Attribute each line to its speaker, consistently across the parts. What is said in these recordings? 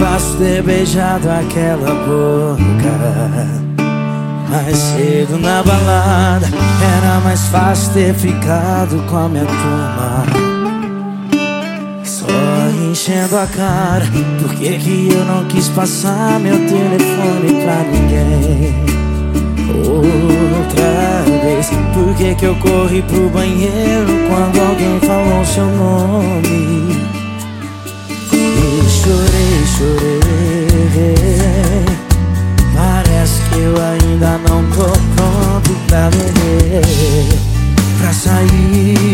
Speaker 1: fácil ter beijado aquela boca. Mais cedo na balada Era mais fácil ter ficado com a minha turma. Só enchendo a cara Por que que eu não quis passar meu telefone pra ninguém? Outra vez Por que que eu corri pro banheiro Quando alguém falou seu nome chorei Parece que eu ainda não tô pronto pra beber. Pra sair.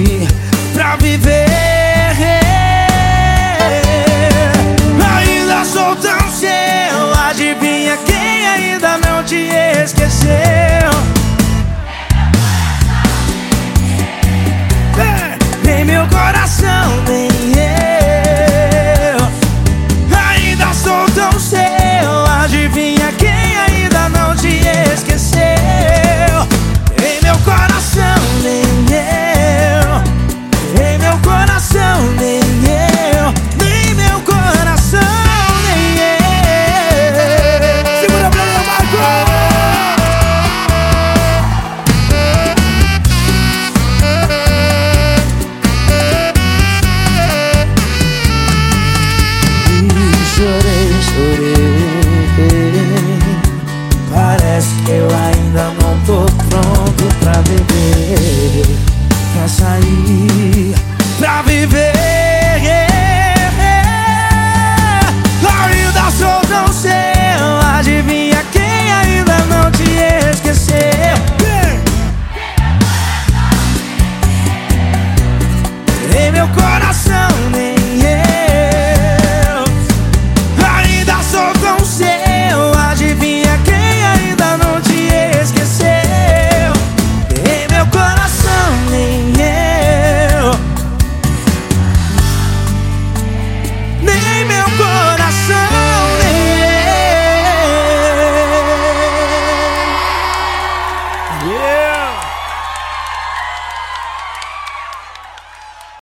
Speaker 1: I know. Yeah.